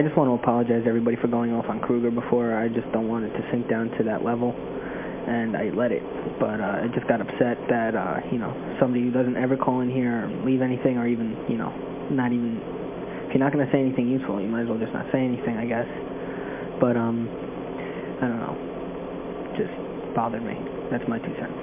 I just want to apologize everybody for going off on Kruger before. I just don't want it to sink down to that level, and I let it. But uh, I just got upset that, uh, you know, somebody who doesn't ever call in here or leave anything or even, you know, not even, if you're not going to say anything useful, you might as well just not say anything, I guess. But, um, I don't know. Just bothered me. That's my two cents.